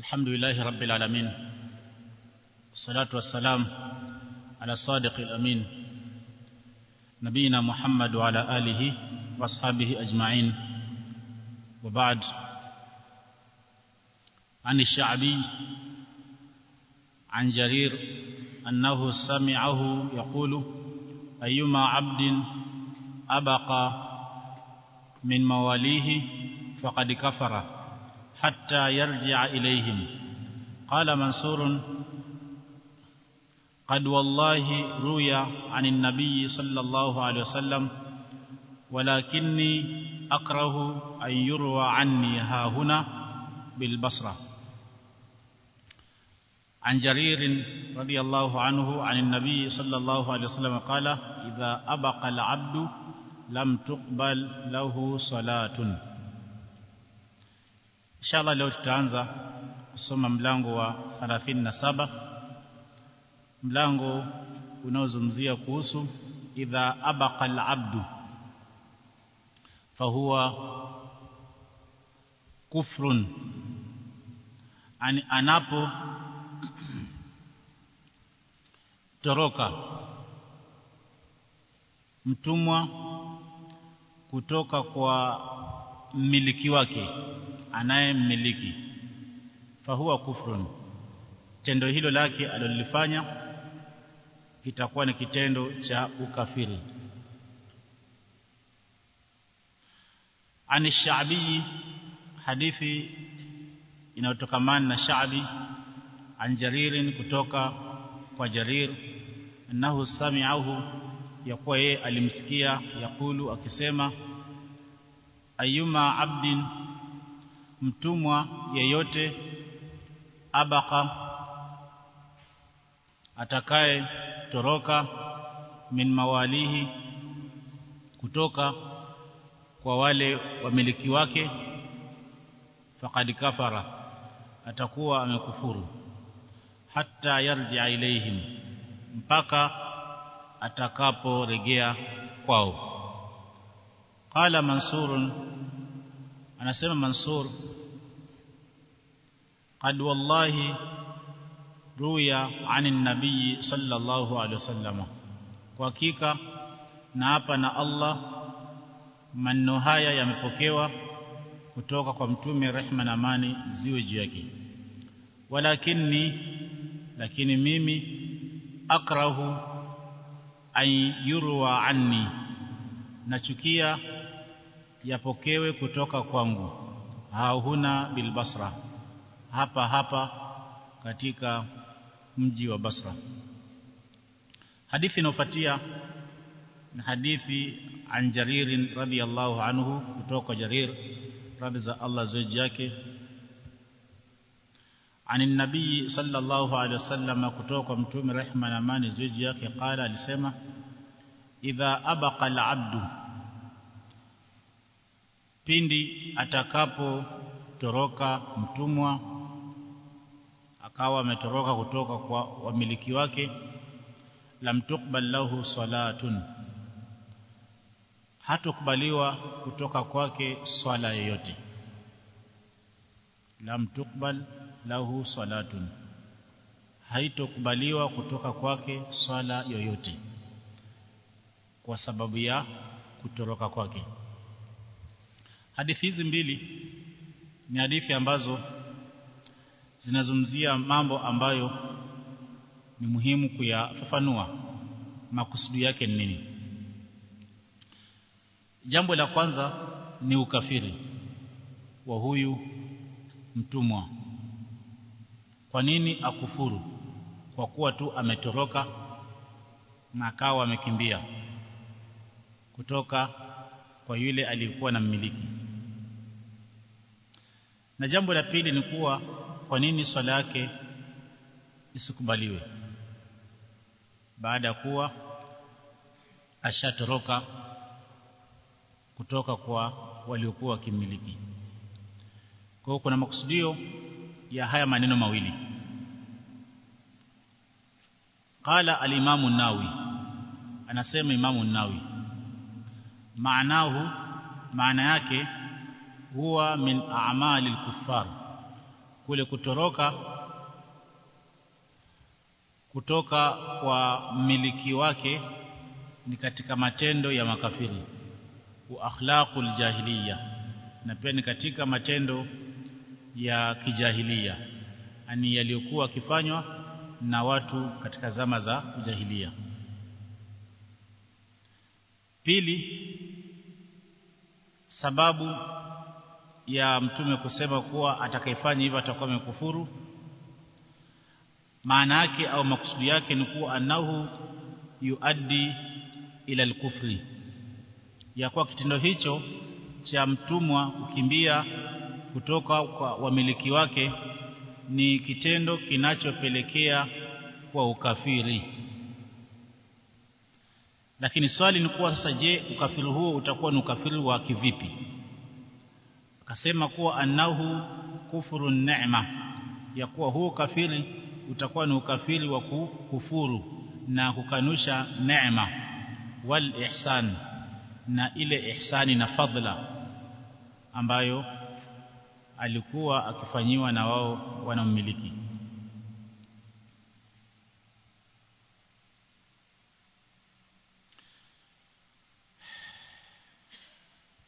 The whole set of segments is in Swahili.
الحمد لله رب العالمين والصلاة والسلام على الصادق الأمين نبينا محمد وعلى آله وأصحابه أجمعين وبعد عن الشعبي عن جرير أنه سمعه يقول أيما عبد أبقى من مواليه فقد كفر حتى يرجع إليهم. قال منصور قد والله روي عن النبي صلى الله عليه وسلم ولكني أكره أن يروى عني ها هنا بالبصرة. عن جرير رضي الله عنه عن النبي صلى الله عليه وسلم قال إذا أبق العبد لم تقبل له صلاة. inshallah leo tutaanza kusoma mlango wa 37 mlango unaozungumzia kuhusu idha abaqa al-abdu fahuwa kufrun. An, anapo toroka mtumwa kutoka kwa mmiliki wake anayemmiliki fahuwa kufrun. Tendo hilo lake alilofanya kitakuwa ni kitendo cha ukafiri. Ani shabii hadithi inayotokamana na shabi an jaririn kutoka kwa jarir annahu sami'ahu ya kuwa yeye alimsikia yakulu akisema ayuma abdin mtumwa yeyote abaka atakaye toroka min mawalihi kutoka kwa wale wamiliki wake faqad kafara atakuwa amekufuru. Hatta yarji'a ilaihim mpaka atakaporejea kwao. Qala mansur anasema mansur qad wallahi ruya anin nabii sallallahu alaihi wasallam kwa hakika na hapa na Allah maneno haya yamepokewa kutoka kwa mtume rehma na amani ziwe juu yake. Walakini lakini mimi akrahu an yurwa anni. Nachukia yapokewe kutoka kwangu hauna bil basra hapa hapa katika mji wa Basra hadithi inofuatia ni hadithi an Jarir radhiyallahu anhu kutoka Jarir radhi za Allah zaidi yake عن النبي صلى الله عليه وسلم kutoka mtume rehma na amani zaidi yake qala alisema idha abaqa al-abdu pindi atakapo toroka mtumwa akawa ametoroka kutoka kwa wamiliki wake lam tuqbal lahu salatun. Hatokubaliwa kutoka kwake swala yoyote. Lam tuqbal lahu salatun. Haitokubaliwa kutoka kwake swala yoyote kwa sababu ya kutoroka kwake hadithi hizi mbili ni hadithi ambazo zinazungumzia mambo ambayo ni muhimu kuyafafanua. Makusudi yake ni nini? Jambo la kwanza ni ukafiri wa huyu mtumwa. Kwa nini akufuru? Kwa kuwa tu ametoroka na akawa amekimbia kutoka kwa yule aliyekuwa na mmiliki na jambo la pili ni kuwa kwa nini swala yake isikubaliwe? Baada ya kuwa ashatoroka kutoka kwa waliokuwa wakimiliki. Kwa kuna makusudio ya haya maneno mawili. Qala al-imamu nawi anasema imamu nawi maanahu maana yake huwa min a'mali al-kuffar. Kule kutoroka kutoka kwa mmiliki wake ni katika matendo ya makafiri. Wa akhlaqul jahiliya na pia ni katika matendo ya kijahilia ani yaliyokuwa kifanywa na watu katika zama za ujahilia pili sababu ya mtume kusema kuwa atakayefanya hivyo atakuwa amekufuru. Maana yake au makusudi yake ni kuwa anahu yuaddi ila al-kufri. Ya kuwa kitendo hicho cha mtumwa kukimbia kutoka kwa wamiliki wake ni kitendo kinachopelekea kwa ukafiri. Lakini swali ni kuwa sasa je ukafiri huo utakuwa ni ukafiri wa kivipi akasema kuwa annahu kufuru neema ya kuwa huu kafiri utakuwa ni ukafiri wa kufuru na kukanusha neema wal ihsan na ile ihsani na fadla ambayo alikuwa akifanyiwa na wao wanammiliki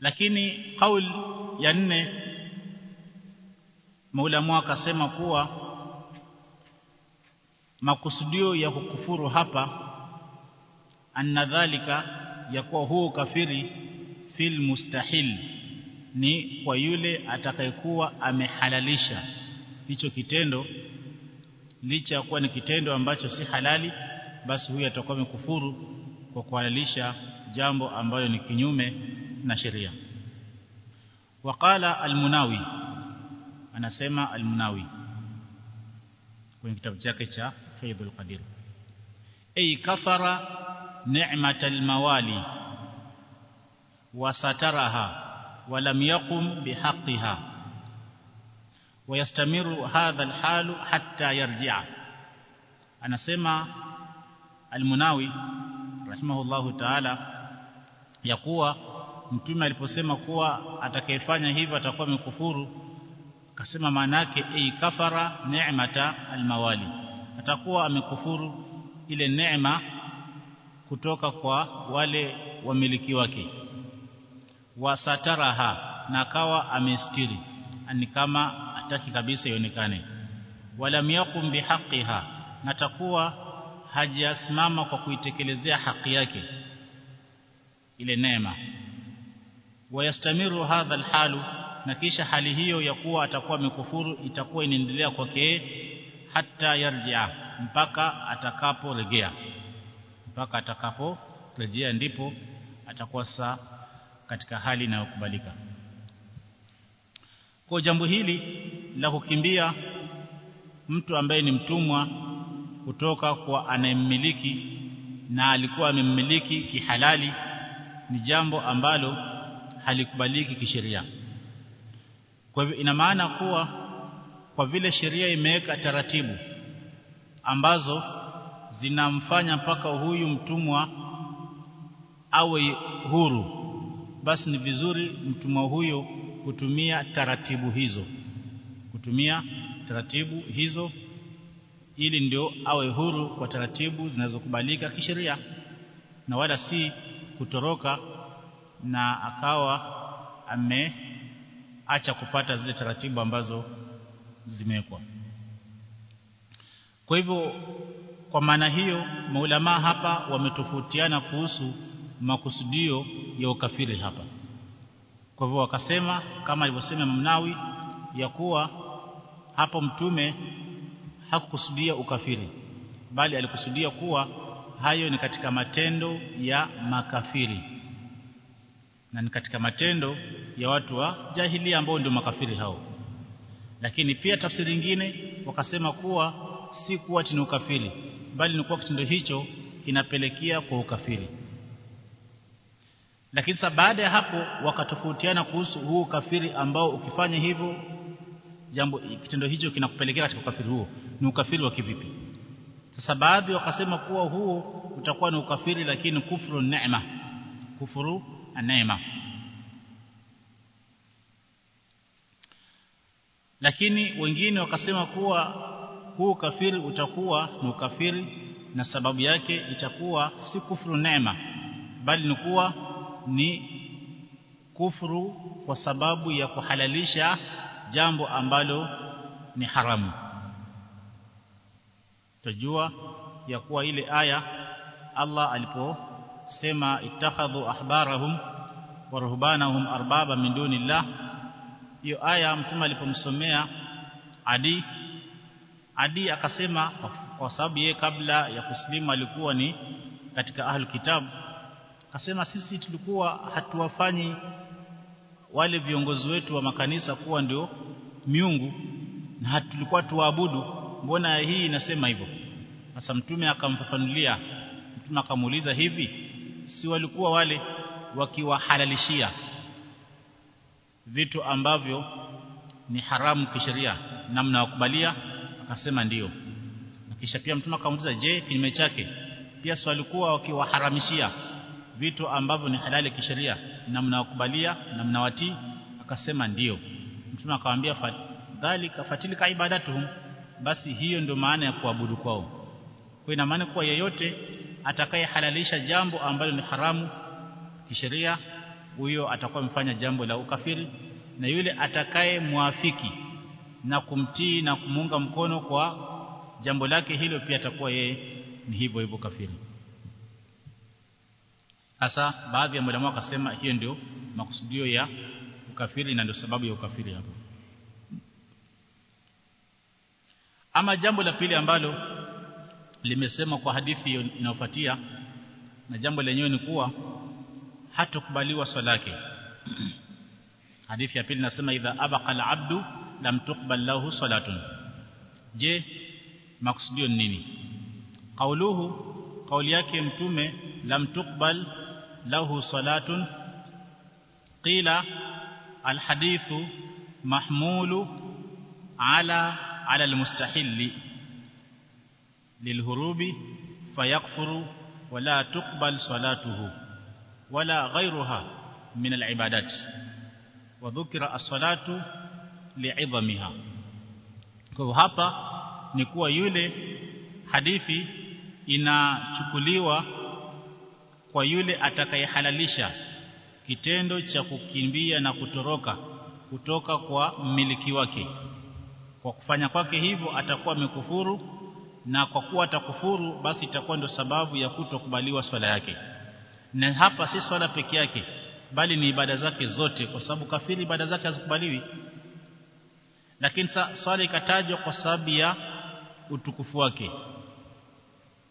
lakini kauli ya nne maulamu akasema kuwa makusudio ya kukufuru hapa anna dhalika ya kuwa huo kafiri fil mustahil ni kwa yule atakayekuwa amehalalisha hicho kitendo. Licha ya kuwa ni kitendo ambacho si halali basi huyu atakuwa amekufuru kwa kuhalalisha jambo ambalo ni kinyume نشريا وقال المناوي أنا سيما المناوي كنت كتاب جاكتا فيض القدير أي كفر نعمة الموالي وسترها ولم يقم بحقها ويستمر هذا الحال حتى يرجع أنا سيما المناوي رحمه الله تعالى يقوى mtume aliposema kuwa atakayefanya hivyo atakuwa amekufuru akasema maana yake ay kafara ni'mata almawali. Atakuwa amekufuru ile neema kutoka kwa wale wamiliki wake. Wasataraha na akawa amestiri ni kama ataki kabisa ionekane. Wala yakum bihaqiha na takuwa hajasimama kwa kuitekelezea haki yake ile neema wayastamiru hadha alhalu na kisha hali hiyo ya kuwa atakuwa amekufuru itakuwa inaendelea kwake hata yarjia mpaka atakaporejea mpaka atakaporejea ndipo atakuwa saa katika hali inayokubalika. Kwa jambo hili la kukimbia mtu ambaye ni mtumwa kutoka kwa anayemmiliki na alikuwa amemmiliki kihalali ni jambo ambalo halikubaliki kisheria. Kwa hivyo ina maana kuwa kwa vile sheria imeweka taratibu ambazo zinamfanya mpaka huyu mtumwa awe huru basi ni vizuri mtumwa huyo kutumia taratibu hizo kutumia taratibu hizo ili ndio awe huru kwa taratibu zinazokubalika kisheria na wala si kutoroka na akawa ameacha kupata zile taratibu ambazo zimewekwa. Kwa hivyo kwa maana hiyo maulama hapa wametofautiana kuhusu makusudio ya ukafiri hapa. Kwa hivyo wakasema kama alivyosema Mnawi ya kuwa hapo mtume hakukusudia ukafiri bali alikusudia kuwa hayo ni katika matendo ya makafiri na ni katika matendo ya watu wa jahilia ambao ndio makafiri hao. Lakini pia tafsiri nyingine wakasema kuwa si kuwa ni ukafiri bali ni kuwa kitendo hicho kinapelekea kwa ukafiri. Lakini sasa baada ya hapo wakatofautiana kuhusu huu ukafiri ambao ukifanya hivyo jambo kitendo hicho kinakupelekea katika ukafiri huo. Ni ukafiri wa kivipi? Sasa baadhi wakasema kuwa huo utakuwa ni ukafiri lakini kufuru neema. Kufuru neema. Lakini wengine wakasema kuwa huu kafiri utakuwa ni ukafiri na sababu yake itakuwa si kufuru neema bali ni kuwa ni kufuru kwa sababu ya kuhalalisha jambo ambalo ni haramu. Tajua ya kuwa ile aya Allah aliposema ittakhadhu ahbarahum wa ruhbanahum arbaba min dunillah. Hiyo aya mtume alipomsomea Adi Adi akasema kwa sababu yeye kabla ya kuslimu alikuwa ni katika ahlul kitabu akasema sisi tulikuwa hatuwafanyi wale viongozi wetu wa makanisa kuwa ndio miungu na tulikuwa tuwaabudu mbona hii inasema hivyo? Sasa mtume akamfafanulia mtume akamuuliza hivi si walikuwa wale wakiwahalalishia vitu ambavyo ni haramu kisheria na mnawakubalia akasema ndiyo na kisha pia mtume akamuuliza je kinyume chake? Pia si walikuwa wakiwaharamishia vitu ambavyo ni halali kisheria na mnawakubalia na mnawatii akasema ndiyo mtume akamwambia dhalika fatilika ibadatuhum. Basi hiyo ndio maana ya kuabudu kwao. Kwa ina maana kuwa yeyote atakayehalalisha jambo ambalo ni haramu kisheria huyo atakuwa amefanya jambo la ukafiri na yule atakaye muafiki na kumtii na kumunga mkono kwa jambo lake hilo pia atakuwa yeye ni hivyo hivyo kafiri. Hasa baadhi ya mwalimu akasema hiyo ndio makusudio ya ukafiri na ndio sababu ya ukafiri hapo. Ama jambo la pili ambalo limesema kwa hadithi inayofuatia na jambo lenyewe ni kuwa hatukubaliwa swala yake hadithi ya pili nasema idha abaqa al-abdu lam tuqbal lahu salatun. Je maksudio ni nini? Kauluhu kauli yake mtume lam tuqbal lahu salatun. Qila alhadithu mahmulu ala ala almustahilli lilhurubi fayakfuru wala tuqbal salatuhu wala ghayruha min alibadat wa dhukira as-salatu li'idhamiha kwa hapa ni kuwa yule hadithi inachukuliwa kwa yule atakayehalalisha kitendo cha kukimbia na kutoroka kutoka kwa mmiliki wake. Kwa kufanya kwake hivyo atakuwa amekufuru na kwa kuwa atakufuru basi itakuwa ndio sababu ya kutokubaliwa swala yake. Na hapa si swala peke yake bali ni ibada zake zote kwa sababu kafiri ibada zake hazikubaliwi. Lakini swala ikatajwa kwa sababu ya utukufu wake.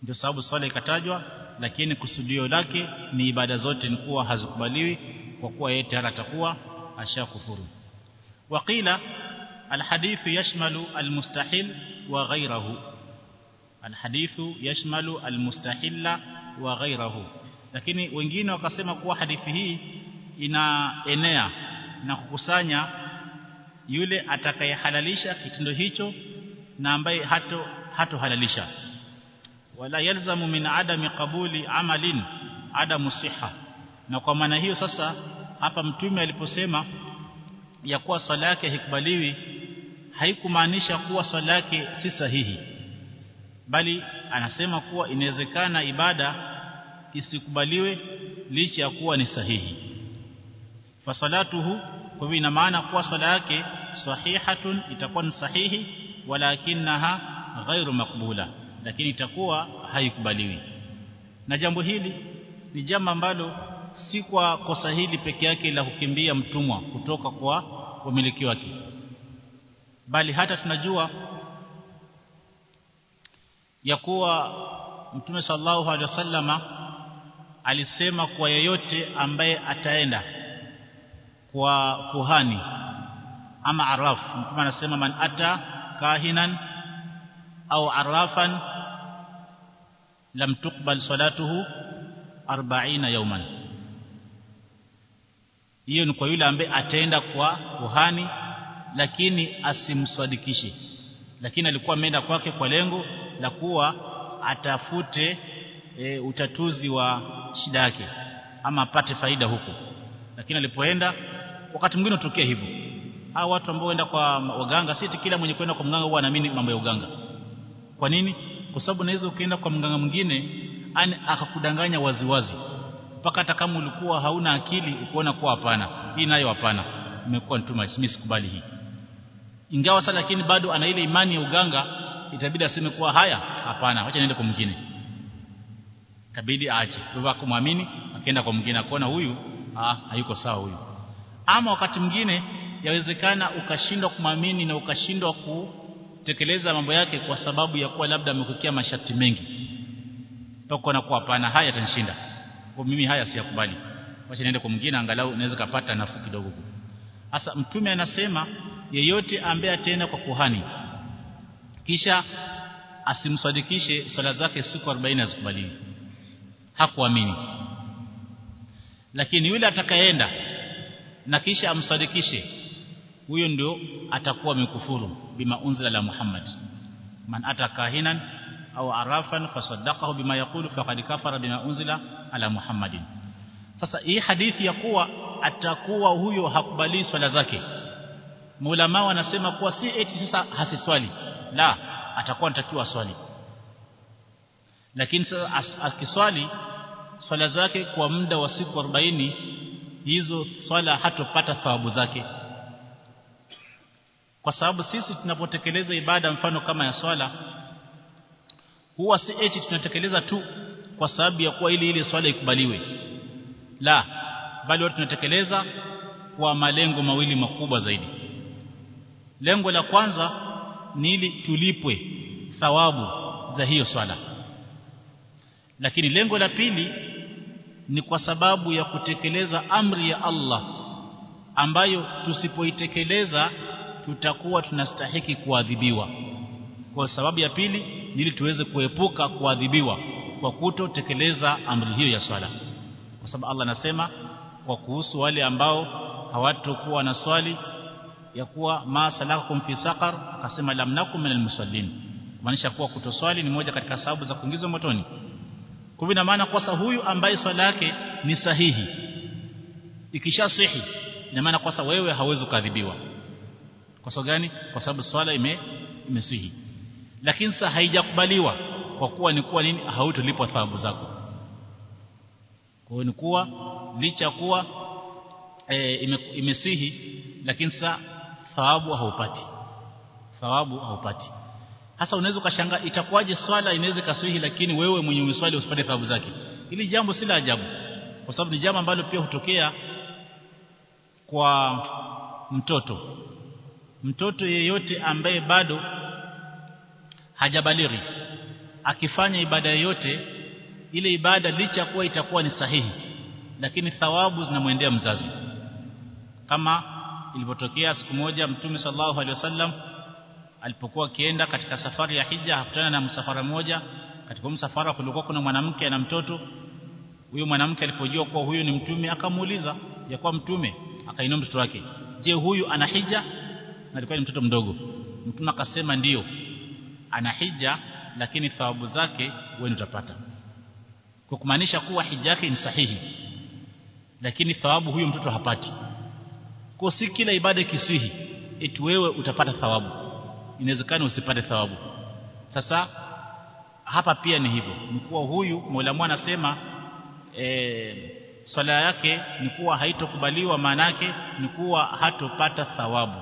Ndio sababu swala ikatajwa lakini kusudio lake ni ibada zote ni kuwa hazikubaliwi kwa kuwa yeye tayari atakuwa ashakufuru. Waqila alhadithu yashmalu almustahil wa ghayrahu alhadithu yashmalu almustahilla wa ghairahu lakini wengine wakasema kuwa hadithi hii inaenea na kukusanya yule atakayehalalisha kitendo hicho na ambaye hato hatohalalisha. Wala yalzamu min adami qabuli amalin adamu siha. Na kwa maana hiyo sasa hapa mtume aliposema ya kuwa swala yake haikubaliwi haikumaanisha kuwa swala yake si sahihi bali anasema kuwa inawezekana ibada isikubaliwe licha ya kuwa ni sahihi. Fa salatuhu kwa hivyo ina maana kuwa swala yake sahihatun itakuwa ni sahihi walakinaha ghairu makbula lakini itakuwa haikubaliwi. Na jambo hili ni jambo ambalo si kwa kosa hili peke yake la kukimbia mtumwa kutoka kwa wamiliki wake. Bali hata tunajua ya kuwa mtume sallallahu alaihi wasallama alisema kwa yeyote ambaye ataenda kwa kuhani ama araf. Mtume anasema man ata kahinan au arafan lam tuqbal salatuhu 40 yawman. Hiyo ni kwa yule ambaye ataenda kwa kuhani lakini asimswadikishe lakini alikuwa ameenda kwake kwa lengo la kuwa atafute e, utatuzi wa shida yake ama apate faida huko. Lakini alipoenda wakati mwingine utokea hivyo. Hao watu ambao waenda kwa waganga si kila mwenye kwenda kwa mganga huwa anaamini mambo ya uganga. Kwa nini? Kwa sababu naweza ukienda kwa mganga mwingine ani akakudanganya waziwazi. Mpaka hata kama ulikuwa hauna akili ukuona kuwa hapana hii nayo hapana. Imekuwa too much mimi sikubali hii. Ingawa sasa lakini bado ana ile imani ya uganga itabidi aseme kuwa haya hapana acha niende kwa mwingine. Itabidi aache. Kwa kumwamini akaenda kwa mwingine akaona huyu ah hayuko sawa huyu. Ama wakati mwingine yawezekana ukashindwa kumwamini na ukashindwa kutekeleza mambo yake kwa sababu ya kuwa labda amekukia masharti mengi. Mpaka na kuwa hapana haya tanshinda kwa mimi haya siyakubali. Wacha niende kwa mwingine angalau naweza kapata nafuu kidogo. Sasa mtume anasema yeyote ambaye ataenda kwa kuhani kisha asimsadikishe swala zake siku 40 azikubaliwi hakuamini. Lakini yule atakayeenda na kisha amsadikishe huyo ndio atakuwa mikufuru bima unzila la Muhammad. Man atakahinan au arafan fasaddaqahu bima yaqulu faqad kafara bima unzila ala Muhammadin. Sasa hii hadithi ya kuwa atakuwa huyo hakubali swala zake. Maulama wanasema kuwa si eti sasa hasiswali la atakuwa anatakiwa swali lakini akiswali swala zake kwa muda wa siku 40 hizo swala hatopata thawabu zake. Kwa sababu sisi tunapotekeleza ibada mfano kama ya swala huwa si eti tunatekeleza tu kwa sababu ya kuwa ili ile swala ikubaliwe. La bali watu tunatekeleza kwa malengo mawili makubwa zaidi. Lengo la kwanza ni ili tulipwe thawabu za hiyo swala. Lakini lengo la pili ni kwa sababu ya kutekeleza amri ya Allah ambayo tusipoitekeleza tutakuwa tunastahiki kuadhibiwa. Kwa sababu ya pili ili tuweze kuepuka kuadhibiwa kwa kutotekeleza amri hiyo ya swala. Kwa sababu Allah anasema kwa kuhusu wale ambao hawatokuwa na swali ya kuwa ma salakakum fi saqar akasema lam nakum minal musallin maanisha kuwa kutoswali ni moja katika sababu za kuingizwa motoni. Kwa na maana kwa huyu ambaye swala yake ni sahihi ikisha sahihi ina maana kwa wewe hauwezi kuadhibiwa kwa sababu gani? Kwa sababu swala ime imesihi. Lakini sasa haijakubaliwa kwa kuwa ni kuwa nini? Hautolipwa thawabu zako. Kwa hiyo ni kuwa licha kuwa e, ime, imesihi lakini sasa thawabu haupati? Thawabu haupati? Hasa unaweza ukashanga itakuwaje swala inaweza kaswihi lakini wewe mwenye umeswali usipate thawabu zake. Ili jambo si la ajabu kwa sababu ni jambo ambalo pia hutokea kwa mtoto. Mtoto yeyote ambaye bado hajabaliri akifanya ibada yoyote ile ibada licha kuwa itakuwa ni sahihi lakini thawabu zinamwendea mzazi. Kama ilipotokea siku moja mtume sallallahu alaihi wasallam alipokuwa akienda katika safari ya hija hakutana na msafara mmoja. Katika msafara kulikuwa kuna mwanamke na mtoto. Huyo mwanamke alipojua kuwa huyu ni mtume akamuuliza ya kuwa mtume akainua mtoto wake. Je huyu ana hija? Na alikuwa ni mtoto mdogo. Mtume akasema ndiyo ana hija lakini thawabu zake wewe utapata. Kwa kumaanisha kuwa hija yake ni sahihi lakini thawabu huyo mtoto hapati kwa si kila ibada kiswihi eti wewe utapata thawabu. Inawezekana usipate thawabu. Sasa hapa pia ni hivyo. Ni kuwa huyu Mola mwana anasema e, swala yake ni kuwa haitokubaliwa maana yake ni kuwa hatopata thawabu.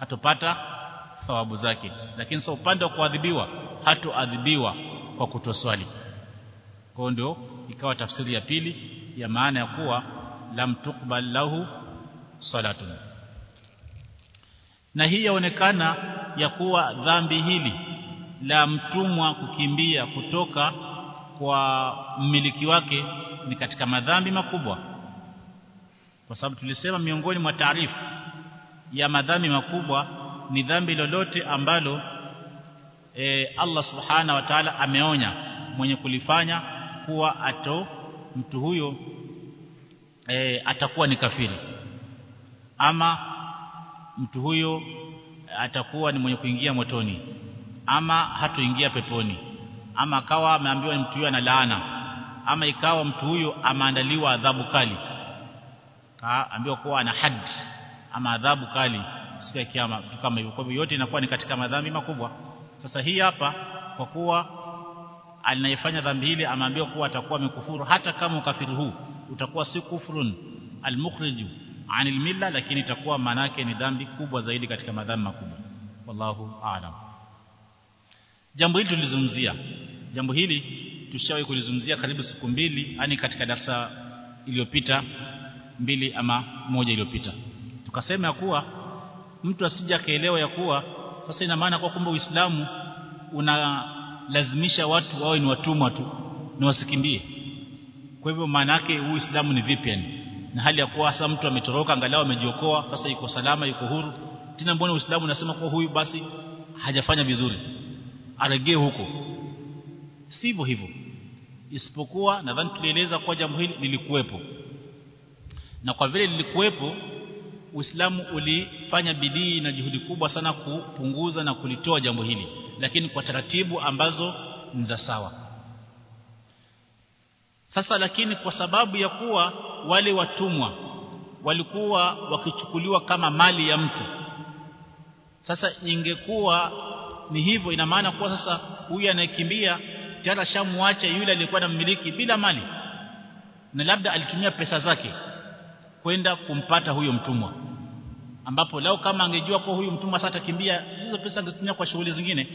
Hatopata thawabu zake. Lakini sasa upande wa kuadhibiwa hatoadhibiwa kwa kutoswali. Kwa ndio ikawa tafsiri ya pili ya maana ya kuwa lam tukbal lahu salatun. Na hii yaonekana ya kuwa dhambi hili la mtumwa kukimbia kutoka kwa mmiliki wake ni katika madhambi makubwa. Kwa sababu tulisema miongoni mwa taarifu ya madhambi makubwa ni dhambi lolote ambalo e, Allah subhana wa ta'ala ameonya mwenye kulifanya kuwa ato mtu huyo e, atakuwa ni kafiri ama mtu huyo atakuwa ni mwenye kuingia motoni. Ama hatoingia peponi. Ama akawa ameambiwa mtu huyo ana laana ama ikawa mtu huyo ameandaliwa adhabu kali. Kaambiwa kuwa ana had ama adhabu kali siku ya kiyama kama hivyo. Kwa hivyo yote inakuwa ni katika madhambi makubwa. Sasa hii hapa kwa kuwa anayefanya dhambi hili ameambiwa kuwa atakuwa amekufuru. Hata kama ukafiri huu utakuwa si kufrun almukhriju anil milla lakini itakuwa manake ni dhambi kubwa zaidi katika madhambi makubwa. Wallahu aalam jambo hili tulizungumzia. Jambo hili tushawahi kulizungumzia karibu siku mbili yani katika darasa iliyopita mbili ama moja iliyopita. Tukasema kuwa mtu asija kaelewa ya kuwa sasa ina maana kwa kumbe Uislamu unalazimisha watu wawe ni watumwa tu na wasikimbie. Kwa hivyo maana yake Uislamu ni vipi yani na hali ya kuwa sasa mtu ametoroka angalau amejiokoa. Sasa yuko salama yuko huru. Tena mbona Uislamu unasema kwa huyu basi hajafanya vizuri? Aregee huko. Sivyo hivyo. Isipokuwa nadhani tulieleza kwa jambo hili lilikuwepo. Na kwa vile lilikuwepo Uislamu ulifanya bidii na juhudi kubwa sana kupunguza na kulitoa jambo hili. Lakini kwa taratibu ambazo ni za sawa. Sasa lakini kwa sababu ya kuwa wale watumwa walikuwa wakichukuliwa kama mali ya mtu. Sasa ingekuwa ni hivyo ina maana kuwa sasa huyu anayekimbia tayari shamwacha yule aliyekuwa anamiliki bila mali na labda alitumia pesa zake kwenda kumpata huyo mtumwa ambapo lao kama angejua kwa huyu mtumwa sasa atakimbia hizo pesa angetumia kwa shughuli zingine.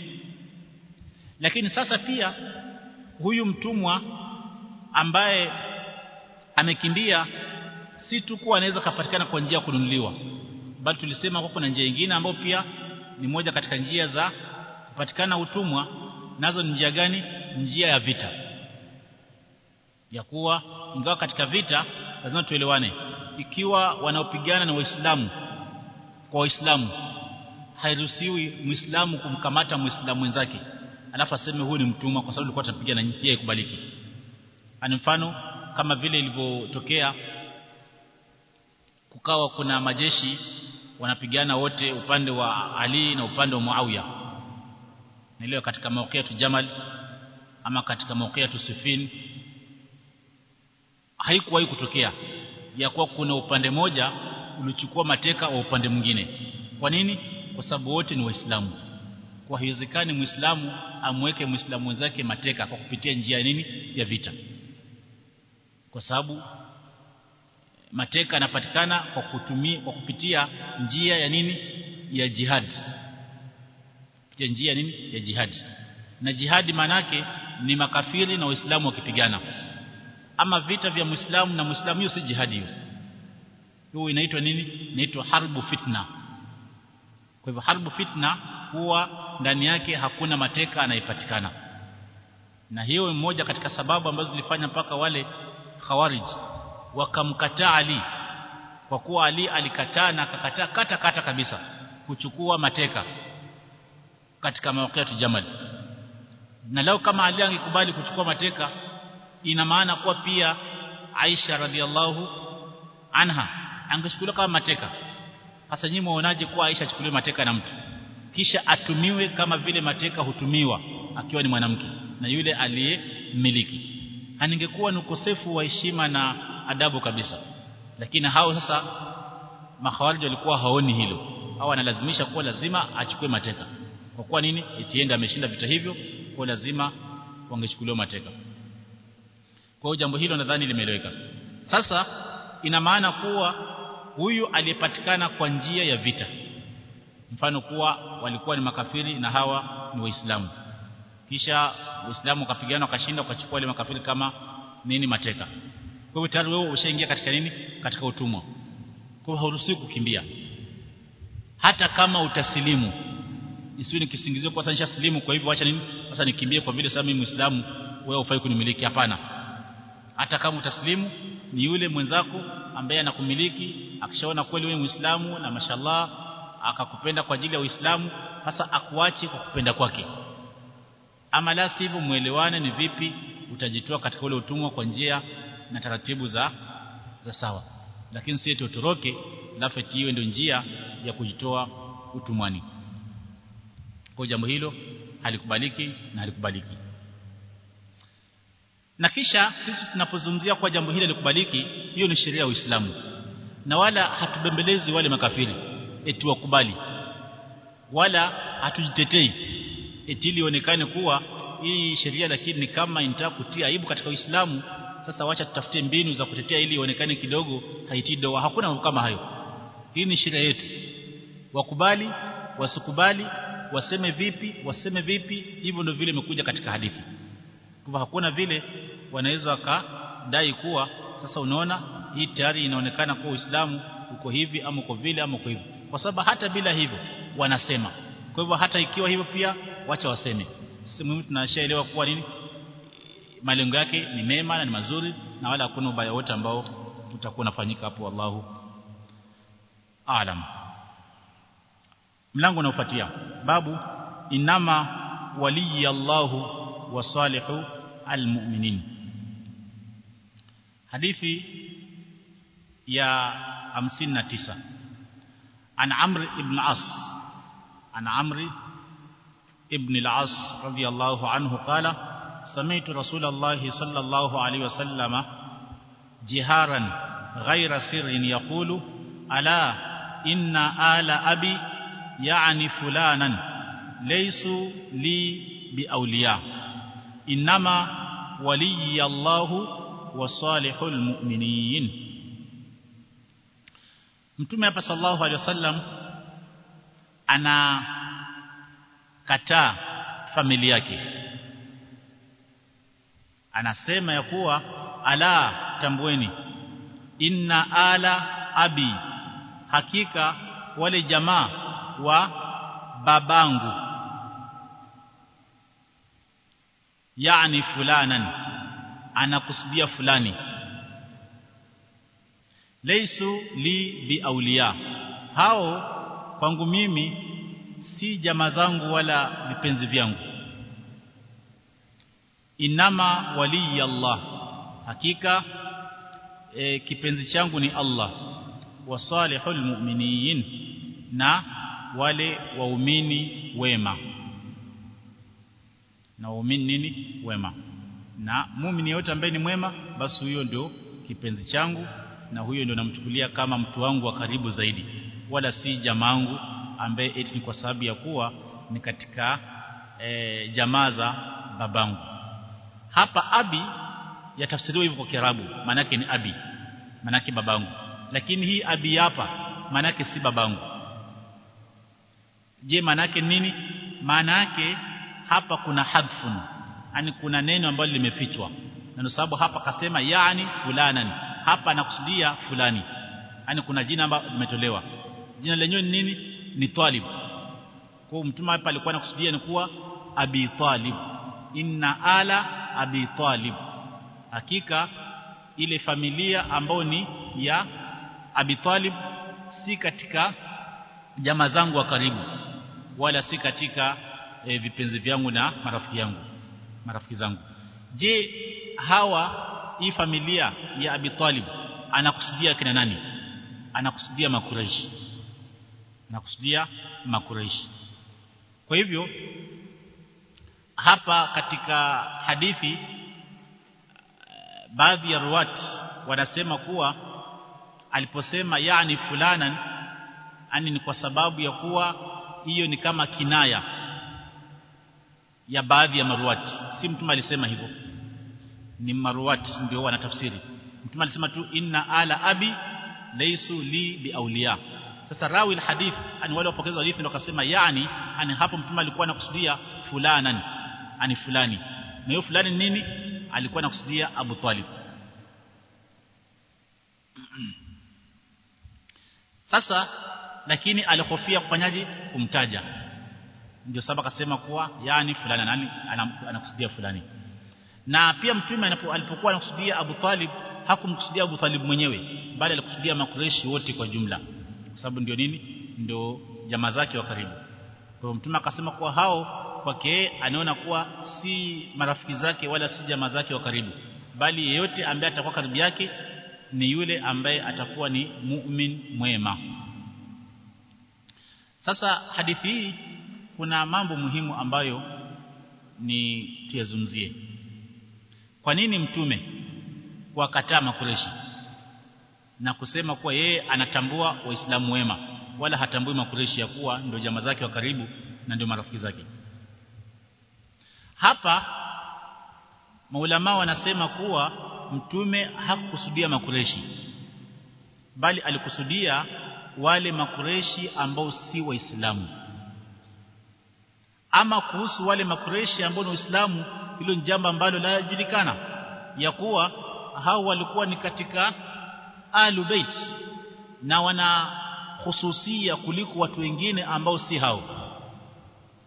Lakini sasa pia huyu mtumwa ambaye amekimbia si tu kuwa anaweza kupatikana kwa njia ya kununuliwa bali tulisema kwa kuna njia nyingine ambayo pia ni moja katika njia za kupatikana utumwa. Nazo ni njia gani? Njia ya vita. Ya kuwa ingawa katika vita lazima tuelewane ikiwa wanaopigana na waislamu kwa waislamu hairuhusiwi muislamu kumkamata muislamu mwenzake alafu aseme huyu ni mtumwa kwa sababu alikuwa atapigana na yeye kubaliki. Ani mfano kama vile ilivyotokea kukawa kuna majeshi wanapigana wote upande wa Ali na upande wa Muawiya. Nilio katika maukia tu Jamal ama katika maukia tu Sifin haikuwahi kutokea ya kuwa kuna upande moja ulichukua mateka wa upande mwingine. Kwa nini? Kwa sababu wote ni waislamu. Kwa haiwezekani muislamu amweke muislamu wenzake mateka kwa kupitia njia nini? Ya vita kwa sababu mateka yanapatikana kwa kutumia kwa kupitia njia ya nini? Ya jihad. Kupitia njia nini? Ya jihad. Na jihad manake ni makafiri na waislamu wakipigana. Ama vita vya muislamu na muislamu hiyo si jihad hiyo. Hiyo inaitwa nini? Inaitwa harbu fitna. Kwa hivyo harbu fitna huwa ndani yake hakuna mateka anayepatikana. Na hiyo mmoja katika sababu ambazo zilifanya mpaka wale khawarij. Wakamkataa Ali. Kwa kuwa Ali alikataa na akakataa kata kata kabisa kuchukua mateka katika mawakati Jamal. Na lao kama Ali angekubali kuchukua mateka ina maana kuwa pia Aisha radhiallahu anha angechukuliwa kama mateka. Hasa nyinyi muonaje kuwa Aisha achukuliwe mateka na mtu? Kisha atumiwe kama vile mateka hutumiwa akiwa ni mwanamke na yule aliyemiliki aningekuwa ni ukosefu wa heshima na adabu kabisa. Lakini hao sasa makhawarij walikuwa haoni hilo. Au analazimisha kuwa lazima achukue mateka. Kwa kuwa nini? Itienda ameshinda vita hivyo kwa lazima wangechukuliwa mateka. Kwa hiyo jambo hilo nadhani limeeleweka. Sasa ina maana kuwa huyu aliyepatikana kwa njia ya vita mfano kuwa walikuwa ni makafiri na hawa ni waislamu kisha Uislamu ukapigana ukashinda ukachukua wale makafiri kama nini mateka. Kwa hiyo tayari wewe ushaingia katika nini? Katika utumwa. Kwa hiyo hauruhusiwi kukimbia. Hata kama utasilimu isiwe ni kisingizio kwa sasa silimu kwa hivyo acha nini? Sasa nikimbie kwa vile sasa mimi muislamu wewe ufai kunimiliki. Hapana. Hata kama utasilimu ni yule mwenzako ambaye anakumiliki akishaona kweli wewe muislamu na mashallah akakupenda kwa ajili ya uislamu sasa akuache kwa kupenda kwake ama la sivyo muelewane ni vipi utajitoa katika ule utumwa kwa njia na taratibu za za sawa. Lakini si tutoroke lafeti iwe ndio njia ya kujitoa utumwani. Kwa jambo hilo halikubaliki na halikubaliki. Na kisha sisi tunapozungumzia kwa jambo hili likubaliki hiyo ni sheria ya Uislamu. Na wala hatubembelezi wale makafiri eti wakubali. Wala hatujitetei eti lionekane kuwa hii sheria lakini kama inataka kutia aibu katika Uislamu sasa wacha tutafute mbinu za kutetea ili ionekane kidogo haitii doa. Hakuna mambo kama hayo. Hii ni sheria yetu. Wakubali wasikubali waseme vipi waseme vipi hivyo ndio vile imekuja katika hadithi. Kwa hakuna vile wanaweza wakadai kuwa sasa unaona hii tayari inaonekana kuwa Uislamu uko hivi ama uko vile ama uko hivi kwa sababu hata bila hivyo wanasema. Kwa hivyo hata ikiwa hivyo pia wacha waseme. Sisi muhimu tunashaelewa kuwa nini? Malengo yake ni mema na ni mazuri na wala hakuna ubaya wote ambao utakuwa unafanyika hapo wallahu alam mlango unaofuatia. Babu inama waliya Allahu wa salihu almu'minin. Hadithi ya 59 an amr ibn as. An amr ibn al-as radiyallahu anhu qala سمعت رسول الله صلى الله عليه وسلم جهارا غير سر يقول ألا إن آل أبي يعني فلانا ليسوا لي بأولياء. إنما ولي الله وصالح المؤمنين. mtume hapa sallallahu alaihi wasallam ana kataa familia yake. Anasema ya kuwa ala tambueni. Inna ala abi. Hakika wale jamaa wa babangu. Yani fulanan anakusudia fulani. Laysu li biauliya hao kwangu mimi si jamaa zangu wala vipenzi vyangu. Inama waliya Allah. Hakika e, kipenzi changu ni Allah. Wa salihul mu'minin. Na wale waumini wema. Na waumini nini? Wema. Na muumini yote ambaye ni mwema basi huyo ndio kipenzi changu na huyo ndio namchukulia kama mtu wangu wa karibu zaidi. Wala si jamaangu ambaye eti ni kwa sababu ya kuwa ni katika e, jamaa za babangu. Hapa abi yatafsiriwa hivyo kwa Kiarabu manake ni abi manake babangu. Lakini hii abi hapa manake si babangu. Je manake nini? Manake hapa kuna hadfun yani kuna neno ambalo limefichwa. Na sababu hapa kasema yani fulanan. Hapa anakusudia fulani yani kuna jina ambalo limetolewa. Jina lenyewe ni nini ni talib. Kwa mtume hapa alikuwa anakusudia ni kuwa abi talib. Inna ala abi talib. Hakika ile familia ambayo ni ya abi talib si katika jamaa zangu wa karibu wala si katika e, vipenzi vyangu na marafiki yangu marafiki zangu. Je hawa hii familia ya abi talib anakusudia kina nani? Anakusudia makuraishi anakusudia makuraishi. Kwa hivyo hapa katika hadithi baadhi ya ruwat wanasema kuwa aliposema yani fulanan ani ni kwa sababu ya kuwa hiyo ni kama kinaya ya baadhi ya maruwat. Si mtume alisema hivyo. Ni maruwat ndio wanatafsiri. Mtume alisema tu inna ala abi laysu li biauliya sasa rawi alhadith ani wale wapokeza hadithi ndio akasema yani ani hapo mtume alikuwa anakusudia fulanan ani fulani. Na hiyo fulani nini? Alikuwa anakusudia Abu Talib. Sasa lakini alihofia kufanyaje? Kumtaja. Ndio sababu akasema kuwa yani fulani nani anakusudia fulani. Na pia mtume alipokuwa anakusudia Abu Talib hakumkusudia Abu Talib mwenyewe bali alikusudia makureshi wote kwa jumla sababu ndio nini? Ndio jamaa zake wa karibu. Kwa hiyo mtume akasema kuwa hao kwake anaona kuwa si marafiki zake wala si jamaa zake wa karibu. Bali yeyote ambaye atakuwa karibu yake ni yule ambaye atakuwa ni mu'min mwema. Sasa hadithi hii kuna mambo muhimu ambayo ni tuyazungumzie. Kwa nini mtume wakataa makureshi na kusema kuwa yeye anatambua waislamu wema wala hatambui makureshi ya kuwa ndio jamaa zake wa karibu na ndio marafiki zake. Hapa maulama wanasema kuwa mtume hakukusudia makureshi bali alikusudia wale makureshi ambao si waislamu. Ama kuhusu wale makureshi ambao ni waislamu hilo ni jambo ambalo linajulikana ya kuwa hao walikuwa ni katika alu bait na wana hususia kuliko watu wengine ambao si hao.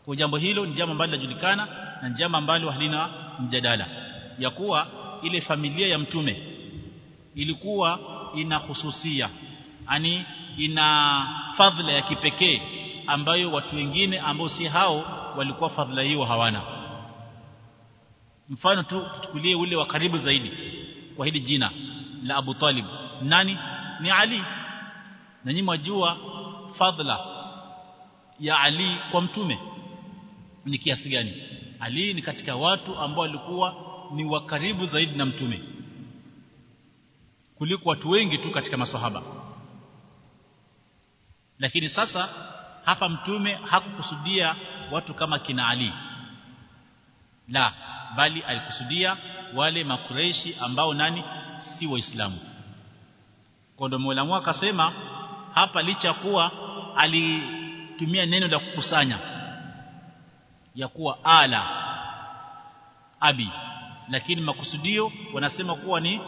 Kwa jambo hilo ni jambo ambalo linajulikana na jambo ambalo halina mjadala. Ya kuwa ile familia ya mtume ilikuwa ina hususia yani ina fadhila ya kipekee ambayo watu wengine ambao si hao walikuwa fadhila hiyo hawana. Mfano tu tuchukulie ule wa karibu zaidi kwa hili jina la Abu Talib nani? Ni Ali. Na nyinyi mwajua fadhila ya Ali kwa mtume. Ni kiasi gani? Ali ni katika watu ambao walikuwa ni wakaribu zaidi na mtume. Kuliko watu wengi tu katika maswahaba. Lakini sasa hapa mtume hakukusudia watu kama kina Ali. La bali alikusudia wale makureishi ambao nani? Si waislamu kwa ndio Mola akasema hapa licha kuwa alitumia neno la kukusanya ya kuwa ala abi lakini makusudio wanasema kuwa ni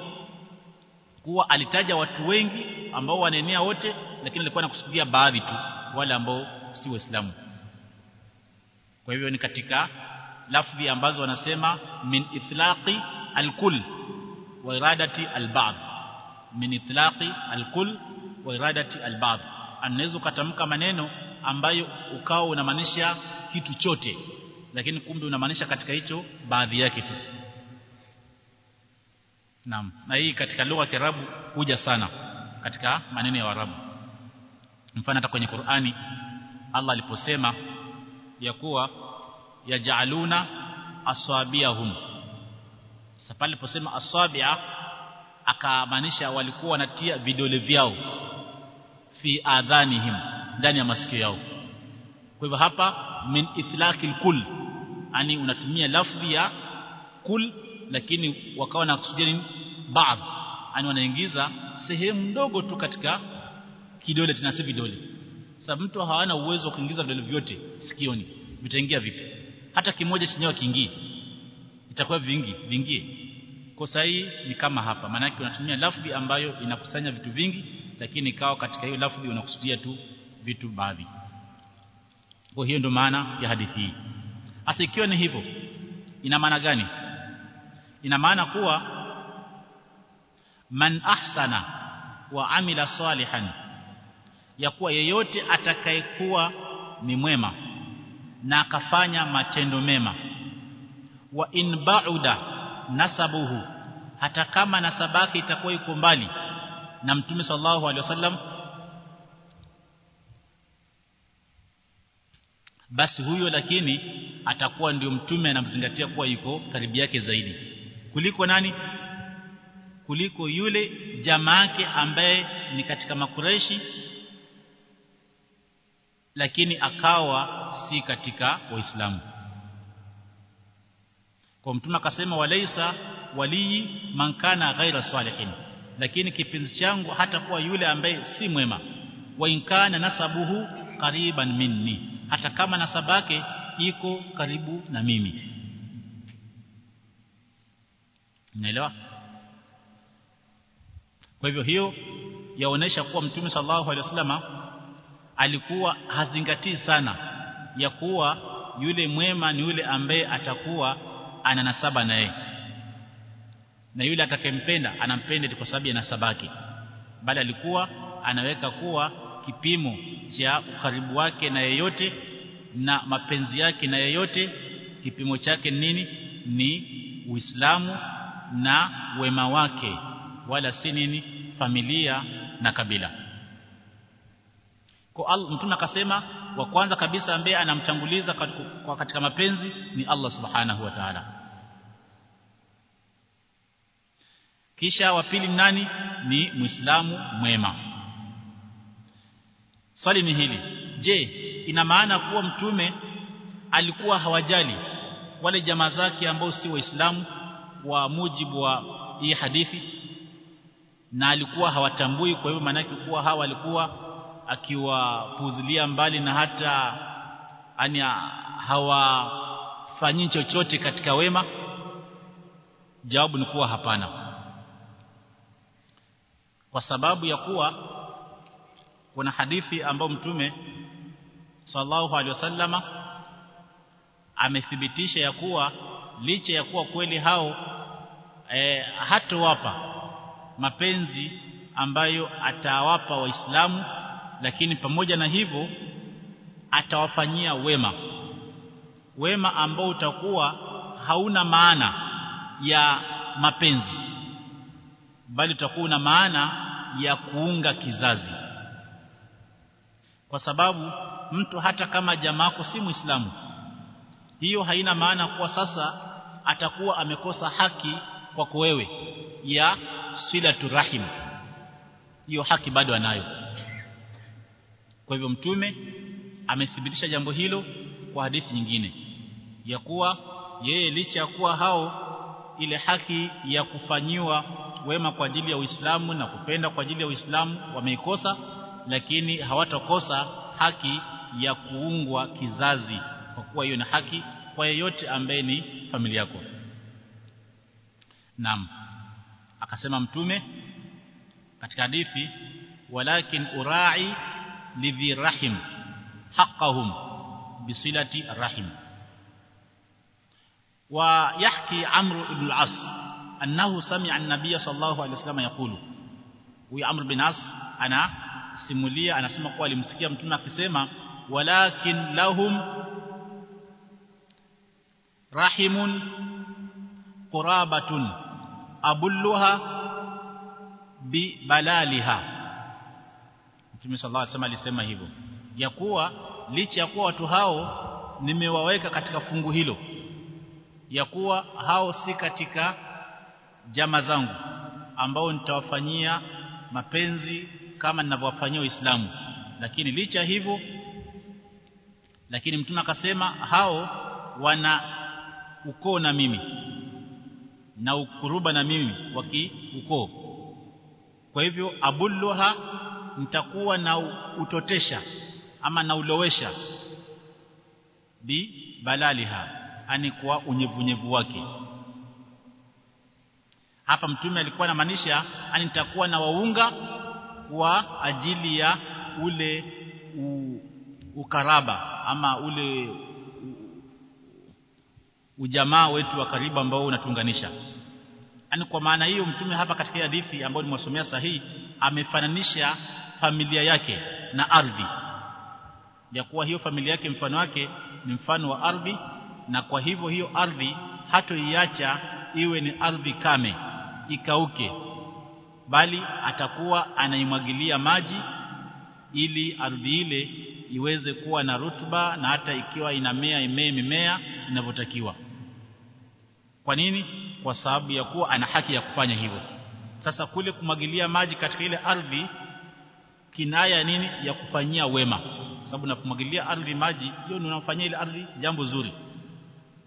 kuwa alitaja watu wengi ambao wanaenea wote lakini alikuwa anakusudia baadhi tu wale ambao si waislamu. Kwa hivyo ni katika lafzi ambazo wanasema min ithlaqi alkul wa iradati alba'd min ithlaqi alkul wa iradati alba'd. Anaweza kutamka maneno ambayo ukao unamaanisha kitu chote lakini kumbe unamaanisha katika hicho baadhi yake tu. Naam. Na hii katika lugha ya Kiarabu huja sana katika maneno ya Waarabu. Mfano hata kwenye Qur'ani Allah aliposema ya kuwa yaj'aluna aswabiahum. Sasa pale aliposema aswabia akamaanisha walikuwa wanatia vidole vyao fi adhanihim ndani ya masikio yao. Kwa hivyo hapa min ithlaqil kull yani unatumia lafzi ya kul lakini wakawa na kusudia baadhi. Yani wanaingiza sehemu ndogo tu katika kidole tena si vidole. Sababu mtu hawana uwezo wa kuingiza vidole vyote sikioni vitaingia vipi? Hata kimoja chenyewe kiingie itakuwa vingi vingie kosa hii ni kama hapa. Maana yake unatumia lafdhi ambayo inakusanya vitu vingi lakini ikawa katika hiyo lafdhi unakusudia tu vitu baadhi. Kwa hiyo ndio maana ya hadithi hii. Hasa ikiwa ni hivyo ina maana gani? Ina maana kuwa man ahsana wa amila salihan ya kuwa yeyote atakayekuwa ni mwema na akafanya matendo mema wa in ba'uda nasabuhu. Hata kama nasabaki itakuwa iko mbali na mtume sallallahu alaihi wasallam basi huyo lakini atakuwa ndio mtume anamzingatia kuwa yuko karibu yake zaidi. Kuliko nani? Kuliko yule jamaa yake ambaye ni katika makureshi lakini akawa si katika waislamu kwa mtume akasema walaisa walii mankana ghaira salihin. Lakini kipenzi changu hata kuwa yule ambaye si mwema. Wa inkana nasabuhu kariban minni. Hata kama nasabake iko karibu na mimi. Unaelewa? Kwa hivyo hiyo yaonesha kuwa Mtume sallallahu alaihi wasallama alikuwa hazingatii sana ya kuwa yule mwema ni yule ambaye atakuwa ana nasaba naye na yule atakempenda anampenda kwa sababu ya nasabaki bali alikuwa anaweka kuwa kipimo cha ukaribu wake na yeyote na mapenzi yake na yeyote kipimo chake nini? Ni Uislamu na wema wake. Wala si nini? Familia na kabila. Kwa mtume akasema wa kwanza kabisa ambaye anamtanguliza katika, katika mapenzi ni Allah subhanahu wa ta'ala. Kisha wa pili nani? Ni muislamu mwema. Swali ni hili. Je ina maana kuwa mtume alikuwa hawajali wale jamaa zake ambao si waislamu wa mujibu wa hii hadithi? Na alikuwa hawatambui kwa hivyo maana kuwa hawa walikuwa akiwapuzilia mbali na hata ani hawafanyi chochote katika wema? Jawabu ni kuwa hapana. Kwa sababu ya kuwa kuna hadithi ambayo mtume sallallahu alaihi wasallama amethibitisha ya kuwa licha ya kuwa kweli hao e, hatowapa mapenzi ambayo atawapa waislamu lakini pamoja na hivyo atawafanyia wema. Wema ambao utakuwa hauna maana ya mapenzi bali utakuwa na maana ya kuunga kizazi. Kwa sababu mtu hata kama jamaa yako si muislamu hiyo haina maana kuwa sasa atakuwa amekosa haki kwako wewe ya silatu rahim. Hiyo haki bado anayo kwa hivyo mtume amethibitisha jambo hilo kwa hadithi nyingine. Ya kuwa yeye licha ya kuwa hao ile haki ya kufanyiwa wema kwa ajili ya Uislamu na kupenda kwa ajili ya Uislamu wameikosa lakini hawatokosa haki ya kuungwa kizazi. Kwa kuwa hiyo ni haki kwa yeyote ambaye ni familia yako. Naam. Akasema mtume katika hadithi walakin urai لذي رحم حقهم بصلة الرحم. ويحكي عمرو بن العاص أنه سمع النبي صلى الله عليه وسلم يقول وي عمرو بن العاص أنا استمولي أنا سمع قوة لمسكية متنى قسيمة ولكن لهم رحم قرابة أبلها ببلالها Mtume sallallahu alaihi wasallam alisema hivyo. Ya kuwa licha ya kuwa watu hao nimewaweka katika fungu hilo ya kuwa hao si katika jama zangu ambao nitawafanyia mapenzi kama ninavyowafanyia Uislamu lakini licha hivyo lakini mtume akasema hao wana ukoo na mimi na ukuruba na mimi waki ukoo kwa hivyo abulluha nitakuwa na utotesha ama na ulowesha. Bi balaliha ani kwa unyevunyevu wake. Hapa mtume alikuwa anamaanisha ani nitakuwa na waunga kwa ajili ya ule u, ukaraba ama ule ujamaa wetu wa karibu ambao unatunganisha. Yani kwa maana hiyo mtume hapa katika hadithi ambayo nimewasomea sahihi amefananisha familia yake na ardhi. Ya kuwa hiyo familia yake mfano wake ni mfano wa ardhi na kwa hivyo hiyo ardhi hatoiacha iwe ni ardhi kame ikauke. Bali atakuwa anaimwagilia maji ili ardhi ile iweze kuwa na rutuba na hata ikiwa inamea imee mimea inavyotakiwa. Kwa nini? Kwa sababu ya kuwa ana haki ya kufanya hivyo. Sasa kule kumwagilia maji katika ile ardhi kinaya nini ya kufanyia wema. Sababu unapomwagilia ardhi maji hiyo unafanyia ile ardhi jambo zuri.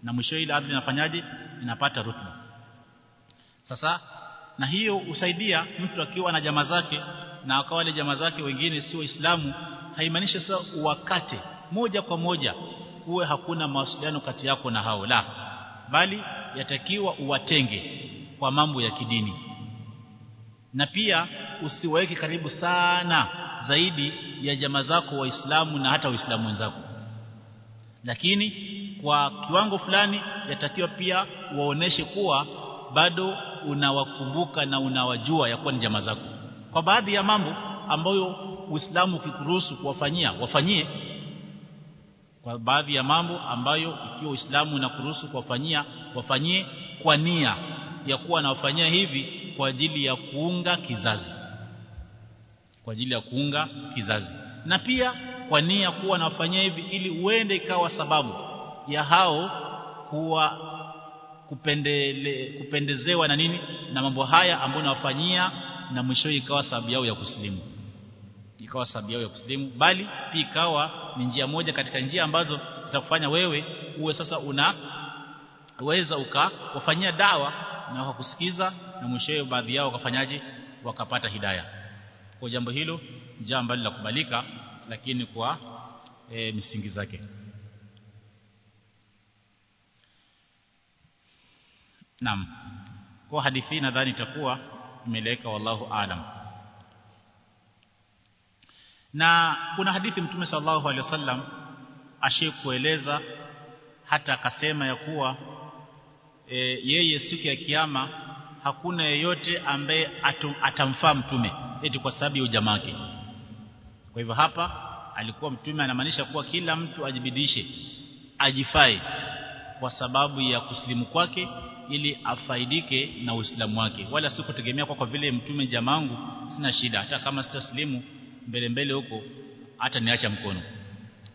Na mwisho ile ardhi inafanyaje? Inapata rutuba. Sasa na hiyo usaidia mtu akiwa na jamaa zake na akawa wale jamaa zake wengine si waislamu haimaanishi sasa uwakate. Moja kwa moja uwe hakuna mawasiliano kati yako na hao. La bali yatakiwa uwatenge kwa mambo ya kidini. Na pia usiweke karibu sana zaidi ya jamaa zako waislamu na hata waislamu wenzako. Lakini kwa kiwango fulani yatakiwa pia waoneshe kuwa bado unawakumbuka na unawajua ya kuwa ni jamaa zako. Kwa baadhi ya mambo ambayo Uislamu ukikuruhusu kuwafanyia wafanyie. Kwa baadhi ya mambo ambayo ikiwa Uislamu unakuruhusu kuwafanyia wafanyie kwa nia ya kuwa nawafanyia hivi kwa ajili ya kuunga kizazi kwa ajili ya kuunga kizazi. Na pia kwa nia kuwa nawafanyia hivi ili uende ikawa sababu ya hao kuwa kupendele, kupendezewa na nini na mambo haya ambayo nawafanyia na mwisho ikawa sababu yao ya kusilimu. Ikawa sababu yao ya kusilimu bali pia ikawa ni njia moja katika njia ambazo zitakufanya wewe uwe sasa una weza ukawafanyia dawa na wakakusikiza na mwishowe baadhi yao wakafanyaje wakapata hidaya kwa jambo hilo jambo la kubalika lakini kwa e, misingi zake Naam. Kwa hadithi nadhani itakuwa imeleka wallahu alam. Na kuna hadithi Mtume sallallahu alaihi wasallam ashikueleza hata akasema ya kuwa e, yeye siku ya kiyama hakuna yeyote ambaye atamfaa mtume eti kwa sababu ya ujamaa. Kwa hivyo hapa alikuwa mtume anamaanisha kuwa kila mtu ajibidishe ajifai kwa sababu ya kusilimu kwake ili afaidike na Uislamu wake. Wala si kutegemea kwa, kwa vile mtume jamangu sina shida. Hata kama sitaslimu mbele mbele huko hata niacha mkono.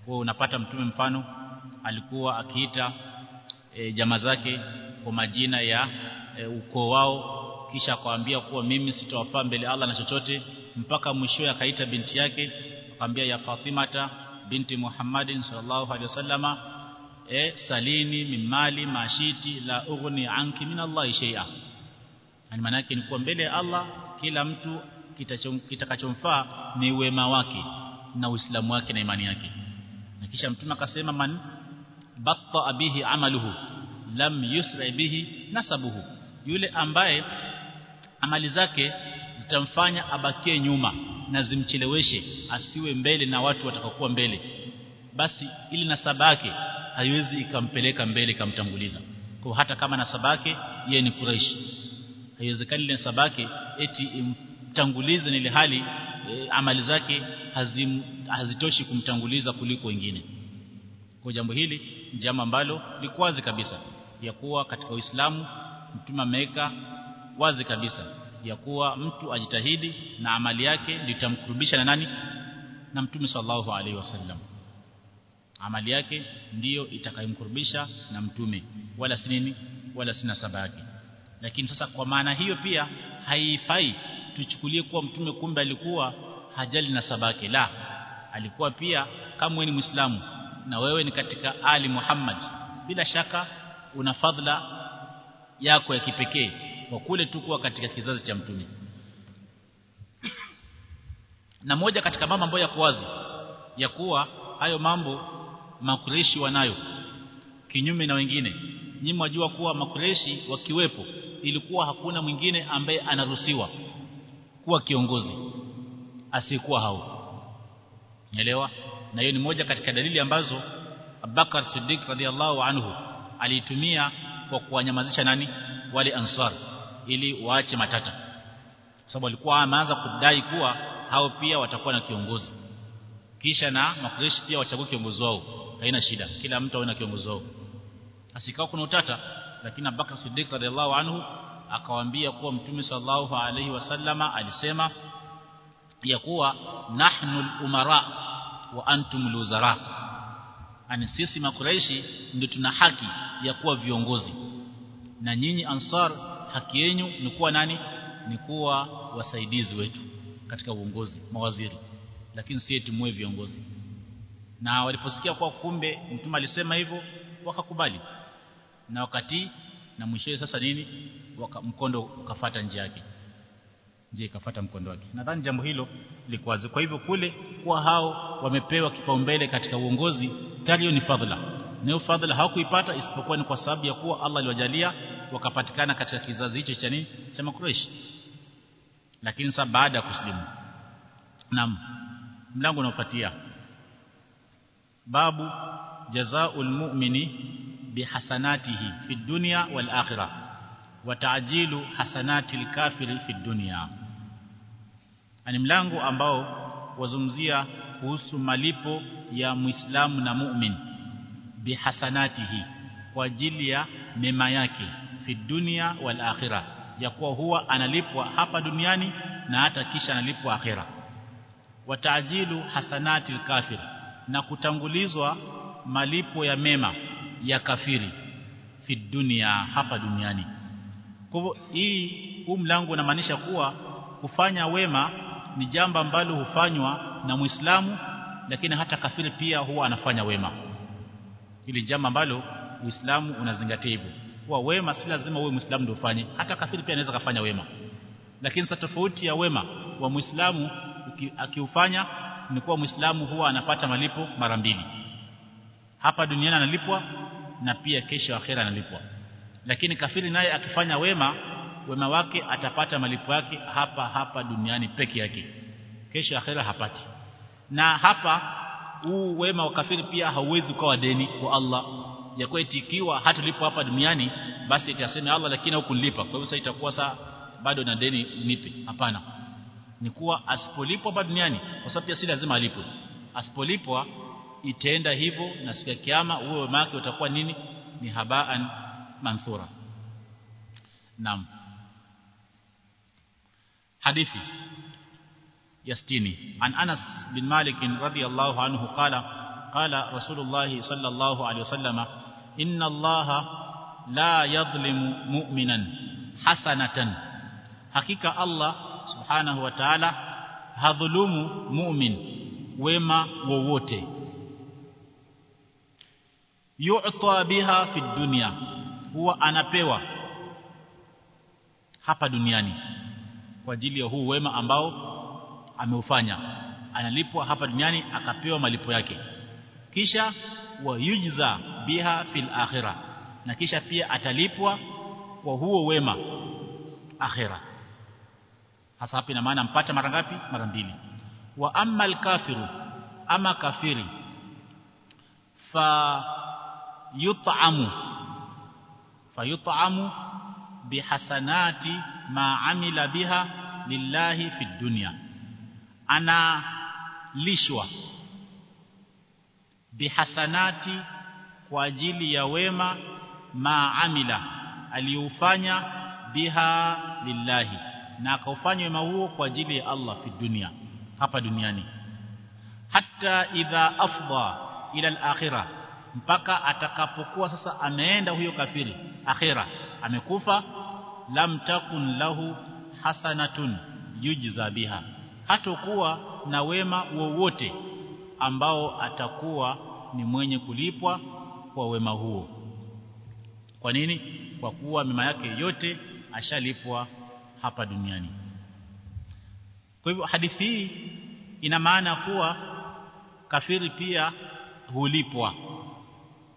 Kwa unapata mtume mfano alikuwa akiita e, jamaa zake kwa majina ya e, ukoo wao kisha akawaambia kuwa mimi sitawafaa mbele Allah na chochote mpaka mwisho akaita binti yake akamwambia ya Fatimata binti Muhammadin sallallahu alaihi wasallama e, salini min mali mashiti la ughni anki min Allah shay'a. Yani maana yake ni kuwa mbele ya Allah kila mtu kitakachomfaa ni wema wake na uislamu wake na imani yake. Na kisha mtume akasema man batta bihi amaluhu lam yusra bihi nasabuhu. Yule ambaye amali zake zitamfanya abakie nyuma na zimcheleweshe asiwe mbele na watu watakaokuwa mbele. Basi ili nasaba yake haiwezi ikampeleka mbele ikamtanguliza. Kwa hata kama nasaba yake yeye ni Quraysh haiwezekani ile nasaba eti imtangulize ile hali e, amali zake hazim, hazitoshi kumtanguliza kuliko wengine. Kwa jambo hili jambo ambalo likwazi kabisa ya kuwa katika Uislamu mtume ameweka wazi kabisa ya kuwa mtu ajitahidi na amali yake litamkurubisha na nani? Na mtume sallallahu alaihi wasallam. Amali yake ndiyo itakayomkurubisha na mtume. Wala si nini? Wala sina saba yake. Lakini sasa kwa maana hiyo pia haifai tuchukulie kuwa mtume kumbe alikuwa hajali na saba yake. La alikuwa pia kama ni muislamu na wewe ni katika ali Muhammad bila shaka una fadhila yako ya kipekee kwa kule tu kuwa katika kizazi cha mtume. Na moja katika mambo ambayo yako wazi ya kuwa hayo mambo makureshi wanayo kinyume na wengine. Nyinyi mwajua kuwa makureshi wakiwepo ilikuwa hakuna mwingine ambaye anaruhusiwa kuwa kiongozi asiyekuwa hao. Nelewa Na hiyo ni moja katika dalili ambazo Abubakar Siddiq radhiallahu anhu aliitumia kwa kuwanyamazisha nani? Wale ansar ili waache matata. Kwa sababu alikuwa ameanza kudai kuwa hao pia watakuwa na kiongozi. Kisha na Makureshi pia wachague kiongozi wao. Haina shida. Kila mtu awe na kiongozi wao. Asikao kuna utata lakini Abubakar Siddiq radhiallahu anhu akawaambia kuwa Mtume sallallahu alaihi wasallama alisema ya kuwa nahnu umara wa antum luzara ani sisi makuraishi ndio tuna haki ya kuwa viongozi na nyinyi ansar haki yenu ni kuwa nani? Ni kuwa wasaidizi wetu katika uongozi mawaziri. Lakini si eti muwe viongozi. Na waliposikia kwa kumbe mtume alisema hivyo wakakubali. Na wakati na mwishowe sasa nini? Waka, mkondo ukafata njia yake. Njia ikafata mkondo wake. Nadhani jambo hilo likuwazi kwa hivyo kule kwa hao wamepewa kipaumbele katika uongozi tayari ni fadhila. Nayo fadhila hawakuipata isipokuwa ni kwa sababu ya kuwa Allah aliwajalia wakapatikana katika kizazi hicho cha nini cha makureshi lakini sasa baada ya kuslimu naam mlango unaofuatia. Babu jazaa'ul mu'mini bihasanatihi fi dunya wal akhirah wa ta'jilu hasanatil kafiri fi dunya. Ani mlango ambao wazungumzia kuhusu malipo ya muislamu na mu'min bihasanatihi kwa ajili ya mema yake fi dunya wal akhirah. Ya kuwa huwa analipwa hapa duniani na hata kisha analipwa akhira wa ta'jilu hasanatil kafir. Na kutangulizwa malipo ya mema ya kafiri fi dunya hapa duniani. Kwa hivyo hii huu mlango unamaanisha kuwa kufanya wema ni jambo ambalo hufanywa na muislamu lakini hata kafiri pia huwa anafanya wema. Ili jambo ambalo uislamu unazingatia hivyo kuwa wema si lazima uwe muislamu ndio ufanye. Hata kafiri pia anaweza kufanya wema. Lakini sasa tofauti ya wema wa muislamu akiufanya ni kuwa muislamu huwa anapata malipo mara mbili. Hapa duniani analipwa na pia kesho akhera analipwa. Lakini kafiri naye akifanya wema wema wake atapata malipo yake hapa hapa duniani peke yake. Kesho akhera hapati. Na hapa huu wema wa kafiri pia hauwezi kuwa deni kwa Allah ya kweti ikiwa hatalipo hapa duniani basi itasema Allah lakini hukunilipa kwa hivyo sasa itakuwa saa bado na deni nipe hapana. Ni kuwa asipolipwa hapa duniani kwa sababu pia si lazima alipwe. Asipolipwa itaenda hivyo na siku ya kiyama wewe wake utakuwa nini? Ni habaan manthura. Naam. Hadithi ya 60 an Anas bin Malik radhiyallahu anhu qala qala Rasulullah sallallahu alayhi wasallam inna Allah la yadhlimu mu'minan hasanatan hakika Allah subhanahu wa ta'ala hadhulumu mu'min wema wowote yu'ta biha fi dunya huwa anapewa hapa duniani. Kwa ajili ya huu wema ambao ameufanya. Analipwa hapa duniani akapewa malipo yake. Kisha wayujza biha fil akhirah. Na kisha pia atalipwa kwa huo wema akhira hasa hapa ina maana mpata mara ngapi? Mara mbili. Wa amma alkafiru ama kafiri fa yut'amu fa yut'amu bihasanati ma amila biha lillahi fid dunya. Analishwa bihasanati kwa ajili ya wema maamila aliufanya biha lillahi na akaufanya wema huo kwa ajili ya Allah fi dunia hapa duniani. Hatta idha afda ila al-akhirah mpaka atakapokuwa sasa ameenda huyo kafiri akhira amekufa lam takun lahu hasanatun yujza biha hatakuwa na wema wowote ambao atakuwa ni mwenye kulipwa kwa wema huo. Kwa nini? Kwa kuwa mema yake yote ashalipwa hapa duniani. Kwa hivyo hadithi hii ina maana kuwa kafiri pia hulipwa.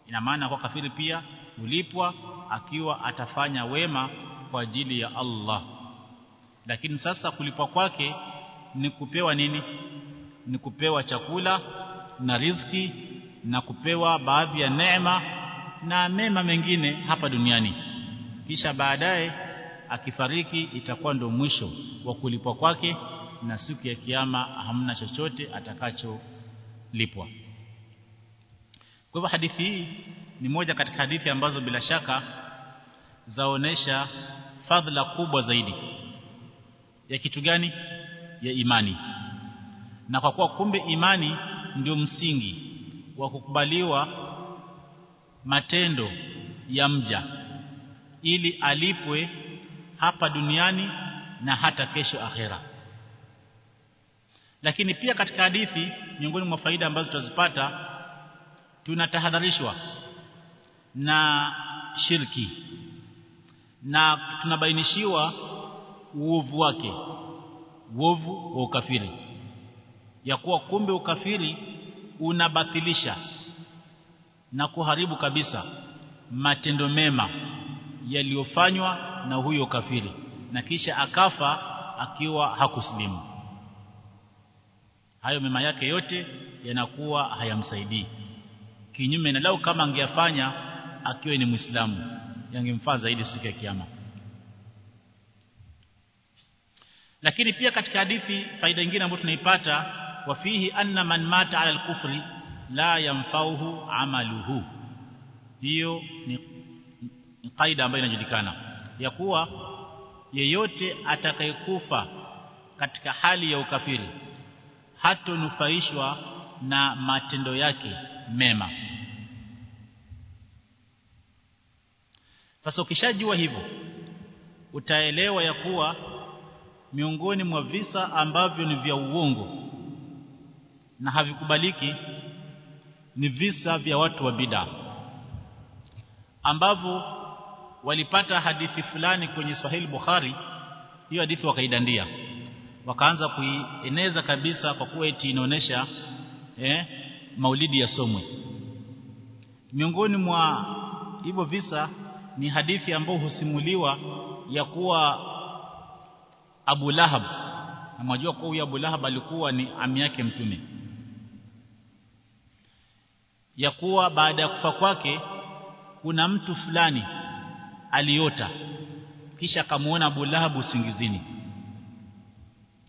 Ina maana kwa kafiri pia hulipwa akiwa atafanya wema kwa ajili ya Allah. Lakini sasa kulipwa kwake ni kupewa nini ni kupewa chakula na riziki na kupewa baadhi ya neema na mema mengine hapa duniani. Kisha baadaye akifariki itakuwa ndio mwisho wa kulipwa kwake na siku ya kiyama hamna chochote atakacholipwa. Kwa hivyo hadithi hii ni moja katika hadithi ambazo bila shaka zaonesha fadhila kubwa zaidi. Ya kitu gani? Ya imani na kwa kuwa kumbe imani ndio msingi wa kukubaliwa matendo ya mja ili alipwe hapa duniani na hata kesho akhera. Lakini pia katika hadithi miongoni mwa faida ambazo tutazipata tunatahadharishwa na shirki na tunabainishiwa uovu wake uovu wa ukafiri ya kuwa kumbe ukafiri unabatilisha na kuharibu kabisa matendo mema yaliyofanywa na huyo kafiri. Na kisha akafa akiwa hakuslimu. Hayo mema yake yote yanakuwa hayamsaidii. Kinyume na lau kama angeyafanya akiwa ni muislamu yangemfaa zaidi siku ya kiyama. Lakini pia katika hadithi faida nyingine ambayo tunaipata wafihi anna man mata ala al-kufri la yamfauhu amaluhu. Hiyo ni kaida ambayo inajulikana. Ya kuwa yeyote atakayekufa katika hali ya ukafiri hatonufaishwa na matendo yake mema. Sasa ukishajua hivyo utaelewa ya kuwa miongoni mwa visa ambavyo ni vya uongo na havikubaliki ni visa vya watu wa bid'a ambavyo walipata hadithi fulani kwenye Sahih Bukhari hiyo hadithi wakaidandia wakaanza kuieneza kabisa kwa kuwa eti inaonesha eh, maulidi ya somwe. Miongoni mwa hivyo visa ni hadithi ambayo husimuliwa ya kuwa Abu Lahab. Na mwajua kwa huyu Abu Lahab alikuwa ni ami yake mtume ya kuwa baada ya kufa kwake kuna mtu fulani aliota kisha akamuona Abu Lahab usingizini.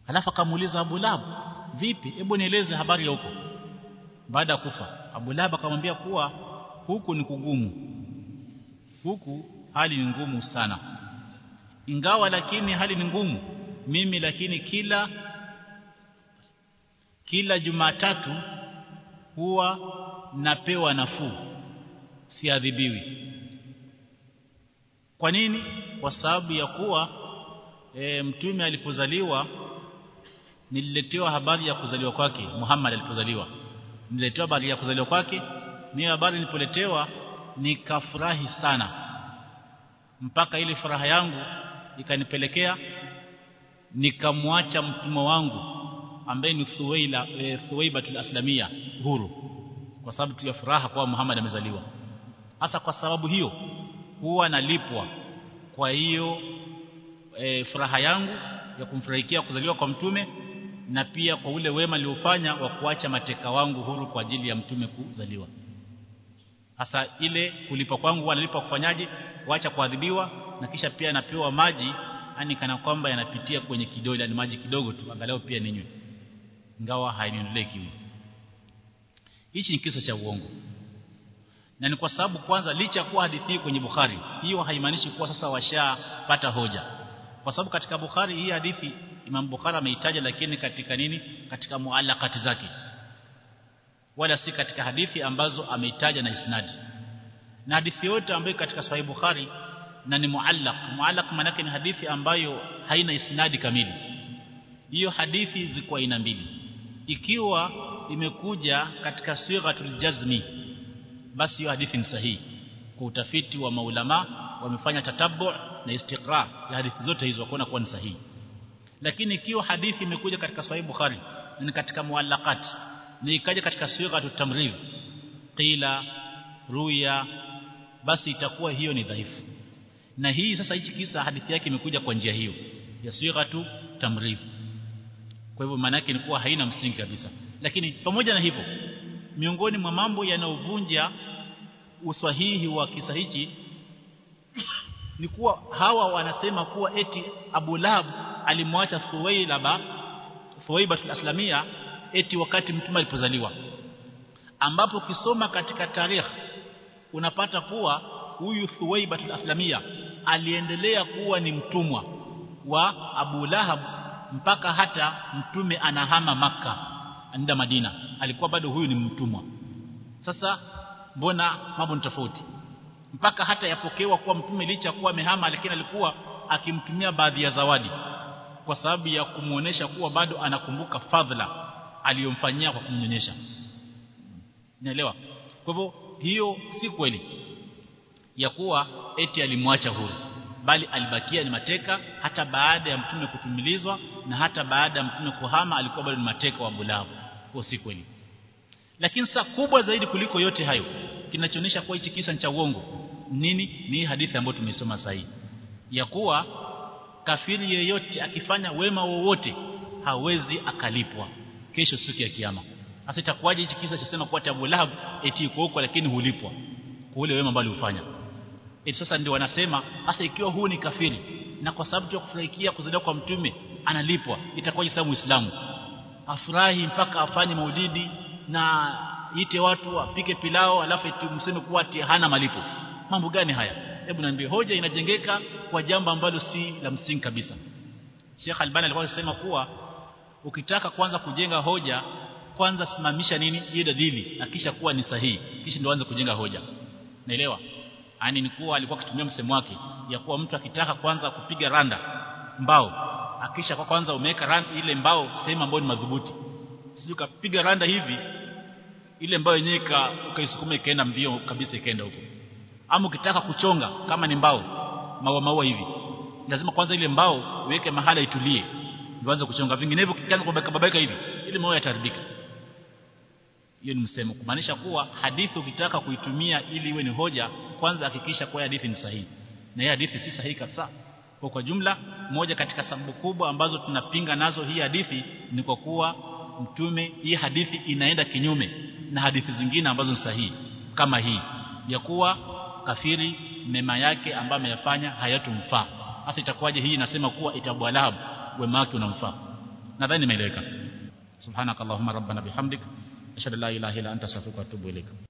Alafu akamuuliza Abu Lahab vipi? Hebu nieleze habari ya huko. Baada ya kufa Abu Lahab akamwambia kuwa huku ni kugumu. Huku hali ni ngumu sana. Ingawa lakini hali ni ngumu mimi lakini kila kila Jumatatu huwa napewa nafuu siadhibiwi. Kwa nini? Kwa sababu ya kuwa e, mtume alipozaliwa nililetewa habari ya kuzaliwa kwake Muhammad alipozaliwa. Nililetewa habari ya kuzaliwa kwake ni habari nilipoletewa nikafurahi sana. Mpaka ile furaha yangu ikanipelekea nikamwacha mtumwa wangu ambaye ni Thuwaila e, Thuwaibatul Aslamia huru kwa sababu tu ya furaha kwa Muhammad amezaliwa. Hasa kwa sababu hiyo huwa nalipwa kwa hiyo e, furaha yangu ya kumfurahikia kuzaliwa kwa mtume na pia kwa ule wema niliofanya wa kuacha mateka wangu huru kwa ajili ya mtume kuzaliwa. Hasa ile kulipa kwangu wanalipa nalipa kufanyaje? Kuacha kuadhibiwa na kisha pia napewa maji yani kana kwamba yanapitia kwenye kidole ni maji kidogo tu angalau pia ninywe. Ingawa hainiondolei kiu hichi ni kisa cha uongo. Na ni kwa sababu kwanza licha kuwa hadithi hii kwenye Bukhari hiyo haimaanishi kuwa sasa washapata hoja. Kwa sababu katika Bukhari hii hadithi Imam Bukhari ameitaja lakini katika nini? Katika muallakati zake. Wala si katika hadithi ambazo ameitaja na isnadi. Na hadithi yote ambayo katika Sahih Bukhari na ni muallaq. Muallaq maana ni hadithi ambayo haina isnadi kamili. Hiyo hadithi ziko aina mbili. Ikiwa imekuja katika sighatul jazmi. Basi hiyo hadithi ni sahihi. Kwa utafiti wa maulama wamefanya tatabu na istiqra ya hadithi zote hizo wakaona kuwa ni sahihi. Lakini ikiwa hadithi imekuja katika sahih bukhari ni katika muallaqat ni ikaja katika sighatul tamrid qila ruya basi itakuwa hiyo ni dhaifu. Na hii sasa hichi kisa hadithi yake imekuja kwa njia hiyo ya sighatu tamrid kwa hivyo maana yake ni kuwa haina msingi kabisa lakini pamoja na hivyo miongoni mwa mambo yanayovunja usahihi wa kisa hichi ni kuwa hawa wanasema kuwa eti Abu Lahab alimwacha Thuwailaba Thuwaibatul Aslamia eti wakati mtume alipozaliwa. Ambapo kisoma katika tarehe unapata kuwa huyu Thuwaibatul Aslamia aliendelea kuwa ni mtumwa wa Abu Lahab mpaka hata mtume anahama maka anaenda Madina. Alikuwa bado huyu ni mtumwa. Sasa mbona mambo ni tofauti? Mpaka hata yapokewa kuwa mtume licha kuwa amehama lakini alikuwa akimtumia baadhi ya zawadi kwa sababu ya kumuonesha kuwa bado anakumbuka fadhila aliyomfanyia kwa kumnyonyesha. Naelewa? Kwa hivyo hiyo si kweli ya kuwa eti alimwacha huru bali alibakia ni mateka hata baada ya mtume kutumilizwa na hata baada ya mtume kuhama alikuwa bado ni mateka wa Abulabu kwa si kweli lakini saa kubwa zaidi kuliko yote hayo kinachoonyesha kuwa hichi kisa cha uongo nini? Ni hadithi ambayo tumesoma sahihi ya kuwa kafiri yeyote akifanya wema wowote hawezi akalipwa. Kesho siku ya kiyama. Sasa itakuwaje hichi kisa chasema kuwa Abu Lahab eti yuko huko lakini hulipwa? Kwa ule wema ambao ufanya eti sasa ndio wanasema hasa ikiwa huu ni kafiri na kwa sababu ya kufurahikia kuzaliwa kwa mtume analipwa. Itakuwaje sasa muislamu afurahi mpaka afanye maulidi na ite watu apike pilao alafu tumseme kuwa ati hana malipo. Mambo gani haya? Hebu niambie. Hoja inajengeka kwa jambo ambalo si la msingi kabisa. Sheikh Albani alikuwa anasema kuwa ukitaka kwanza kujenga hoja kwanza simamisha nini? Hiyo dalili na kisha kuwa ni sahihi. Kisha ndio anza kujenga hoja. Naelewa? Yani ni kuwa alikuwa akitumia msemo wake ya kuwa mtu akitaka kwanza kupiga randa mbao akisha kwa kwanza umeweka randa ile mbao sehemu ambayo ni madhubuti. Sio kapiga randa hivi ile mbao yenyewe ukaisukuma ikaenda mbio kabisa ikaenda huko. Ama ukitaka kuchonga kama ni mbao maua maua hivi lazima kwanza ile mbao uweke mahala itulie uanze kuchonga. Vinginevyo kianza kubabaka babaika hivi ile maua yataribika hiyo ni msemo. Kumaanisha kuwa hadithi ukitaka kuitumia ili iwe ni hoja kwanza hakikisha kwa hadithi ni sahihi. Na hii hadithi si sahihi kabisa kwa kwa jumla moja katika sababu kubwa ambazo tunapinga nazo hii hadithi ni kwa kuwa mtume hii hadithi inaenda kinyume na hadithi zingine ambazo ni sahihi kama hii ya kuwa kafiri mema yake ambayo ameyafanya hayatumfaa. Hasa itakuwaje hii inasema kuwa itabwalabu wema wake unamfaa? Nadhani nimeeleweka. Subhanakallahumma rabbana bihamdik ashhadu an la ilaha illa anta astaghfiruka wa atubu ilaik